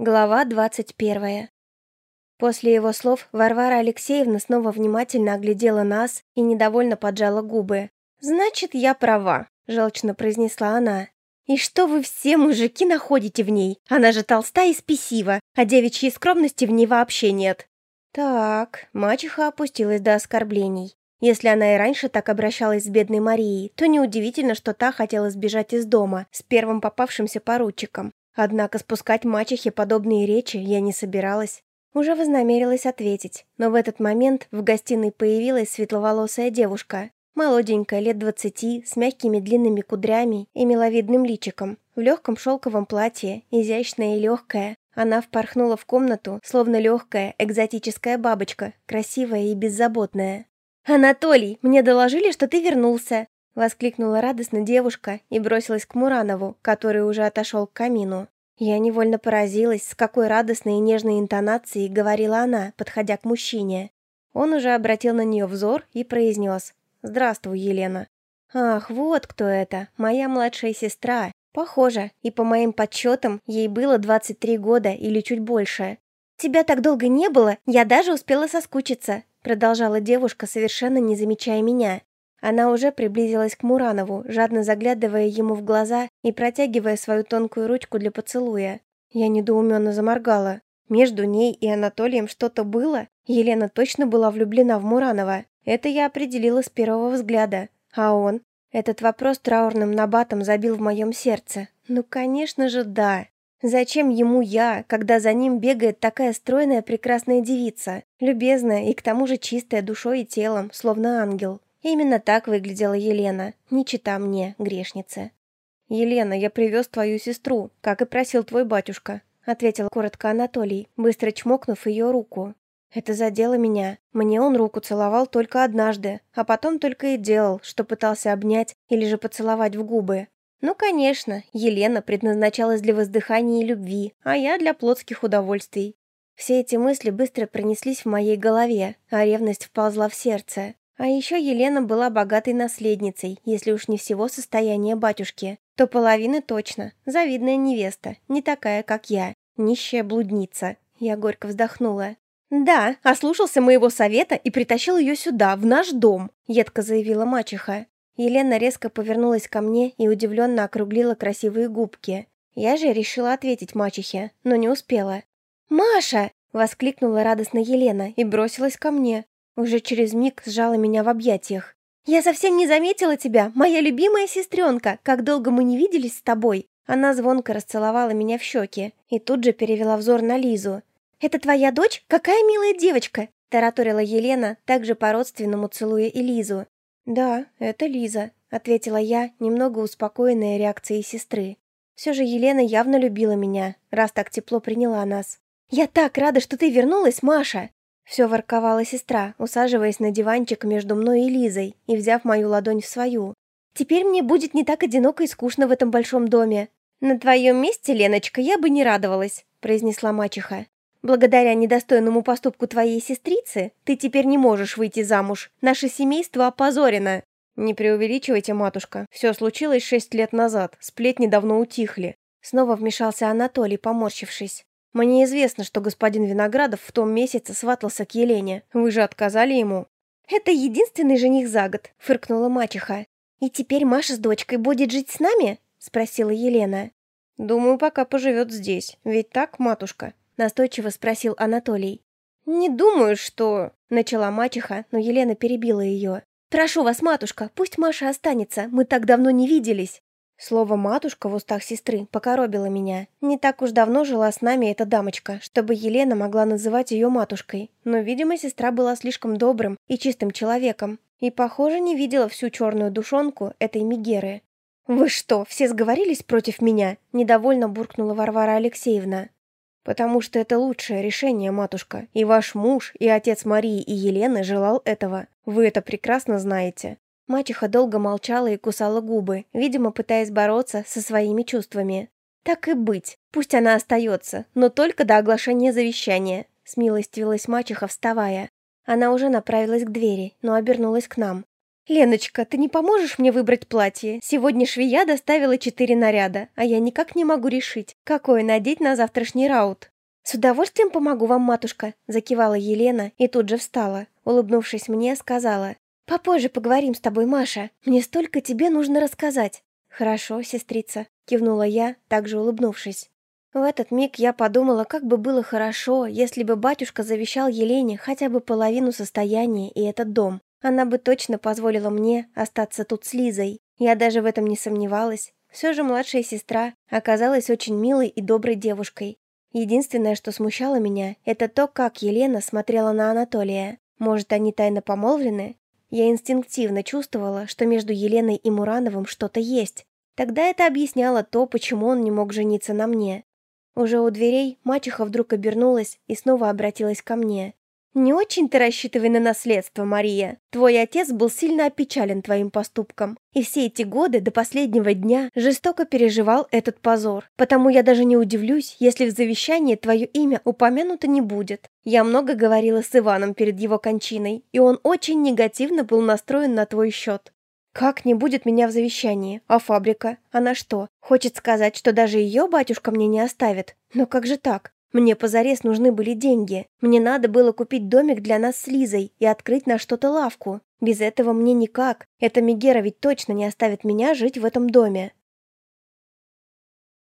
Глава двадцать первая. После его слов Варвара Алексеевна снова внимательно оглядела нас и недовольно поджала губы. «Значит, я права», – желчно произнесла она. «И что вы все, мужики, находите в ней? Она же толста и спесива, а девичьей скромности в ней вообще нет». Так, мачеха опустилась до оскорблений. Если она и раньше так обращалась с бедной Марией, то неудивительно, что та хотела сбежать из дома с первым попавшимся поручиком. Однако спускать мачехе подобные речи я не собиралась. Уже вознамерилась ответить, но в этот момент в гостиной появилась светловолосая девушка, молоденькая, лет двадцати, с мягкими длинными кудрями и миловидным личиком, в легком шелковом платье, изящная и легкая. Она впорхнула в комнату, словно легкая, экзотическая бабочка, красивая и беззаботная. «Анатолий, мне доложили, что ты вернулся!» Воскликнула радостно девушка и бросилась к Муранову, который уже отошел к камину. Я невольно поразилась, с какой радостной и нежной интонацией говорила она, подходя к мужчине. Он уже обратил на нее взор и произнес «Здравствуй, Елена». «Ах, вот кто это, моя младшая сестра. Похоже, и по моим подсчетам, ей было 23 года или чуть больше. Тебя так долго не было, я даже успела соскучиться», продолжала девушка, совершенно не замечая меня. Она уже приблизилась к Муранову, жадно заглядывая ему в глаза и протягивая свою тонкую ручку для поцелуя. Я недоуменно заморгала. Между ней и Анатолием что-то было? Елена точно была влюблена в Муранова. Это я определила с первого взгляда. А он? Этот вопрос траурным набатом забил в моем сердце. Ну, конечно же, да. Зачем ему я, когда за ним бегает такая стройная прекрасная девица, любезная и к тому же чистая душой и телом, словно ангел? Именно так выглядела Елена, не чита мне, грешнице. «Елена, я привез твою сестру, как и просил твой батюшка», ответил коротко Анатолий, быстро чмокнув ее руку. Это задело меня. Мне он руку целовал только однажды, а потом только и делал, что пытался обнять или же поцеловать в губы. Ну, конечно, Елена предназначалась для воздыхания и любви, а я для плотских удовольствий. Все эти мысли быстро пронеслись в моей голове, а ревность вползла в сердце. А еще Елена была богатой наследницей, если уж не всего состояния батюшки, то половины точно. Завидная невеста, не такая, как я, нищая блудница. Я горько вздохнула. «Да, ослушался моего совета и притащил ее сюда, в наш дом», — едко заявила мачеха. Елена резко повернулась ко мне и удивленно округлила красивые губки. Я же решила ответить мачехе, но не успела. «Маша!» — воскликнула радостно Елена и бросилась ко мне. Уже через миг сжала меня в объятиях. «Я совсем не заметила тебя, моя любимая сестренка! Как долго мы не виделись с тобой!» Она звонко расцеловала меня в щеки и тут же перевела взор на Лизу. «Это твоя дочь? Какая милая девочка!» тараторила Елена, также по-родственному целуя и Лизу. «Да, это Лиза», — ответила я, немного успокоенная реакцией сестры. Все же Елена явно любила меня, раз так тепло приняла нас. «Я так рада, что ты вернулась, Маша!» Все ворковала сестра, усаживаясь на диванчик между мной и Лизой и взяв мою ладонь в свою. «Теперь мне будет не так одиноко и скучно в этом большом доме». «На твоем месте, Леночка, я бы не радовалась», — произнесла мачеха. «Благодаря недостойному поступку твоей сестрицы ты теперь не можешь выйти замуж. Наше семейство опозорено». «Не преувеличивайте, матушка. Все случилось шесть лет назад. Сплетни давно утихли». Снова вмешался Анатолий, поморщившись. Мне известно, что господин Виноградов в том месяце сватался к Елене. Вы же отказали ему». «Это единственный жених за год», — фыркнула мачеха. «И теперь Маша с дочкой будет жить с нами?» — спросила Елена. «Думаю, пока поживет здесь. Ведь так, матушка?» — настойчиво спросил Анатолий. «Не думаю, что...» — начала мачеха, но Елена перебила ее. «Прошу вас, матушка, пусть Маша останется, мы так давно не виделись». Слово «матушка» в устах сестры покоробило меня. Не так уж давно жила с нами эта дамочка, чтобы Елена могла называть ее матушкой. Но, видимо, сестра была слишком добрым и чистым человеком. И, похоже, не видела всю черную душонку этой Мегеры. «Вы что, все сговорились против меня?» – недовольно буркнула Варвара Алексеевна. «Потому что это лучшее решение, матушка. И ваш муж, и отец Марии и Елены желал этого. Вы это прекрасно знаете. Мачеха долго молчала и кусала губы, видимо, пытаясь бороться со своими чувствами. «Так и быть, пусть она остается, но только до оглашения завещания», — смилостивилась мачеха, вставая. Она уже направилась к двери, но обернулась к нам. «Леночка, ты не поможешь мне выбрать платье? Сегодня швея доставила четыре наряда, а я никак не могу решить, какое надеть на завтрашний раут». «С удовольствием помогу вам, матушка», — закивала Елена и тут же встала. Улыбнувшись мне, сказала, «Попозже поговорим с тобой, Маша. Мне столько тебе нужно рассказать». «Хорошо, сестрица», — кивнула я, также улыбнувшись. В этот миг я подумала, как бы было хорошо, если бы батюшка завещал Елене хотя бы половину состояния и этот дом. Она бы точно позволила мне остаться тут с Лизой. Я даже в этом не сомневалась. Все же младшая сестра оказалась очень милой и доброй девушкой. Единственное, что смущало меня, это то, как Елена смотрела на Анатолия. Может, они тайно помолвлены? Я инстинктивно чувствовала, что между Еленой и Мурановым что-то есть. Тогда это объясняло то, почему он не мог жениться на мне. Уже у дверей мачеха вдруг обернулась и снова обратилась ко мне. «Не очень-то рассчитывай на наследство, Мария. Твой отец был сильно опечален твоим поступком, и все эти годы до последнего дня жестоко переживал этот позор. Потому я даже не удивлюсь, если в завещании твое имя упомянуто не будет. Я много говорила с Иваном перед его кончиной, и он очень негативно был настроен на твой счет. Как не будет меня в завещании? А фабрика? Она что, хочет сказать, что даже ее батюшка мне не оставит? Но как же так? Мне позарез нужны были деньги. Мне надо было купить домик для нас с Лизой и открыть на что-то лавку. Без этого мне никак. Эта Мегера ведь точно не оставит меня жить в этом доме.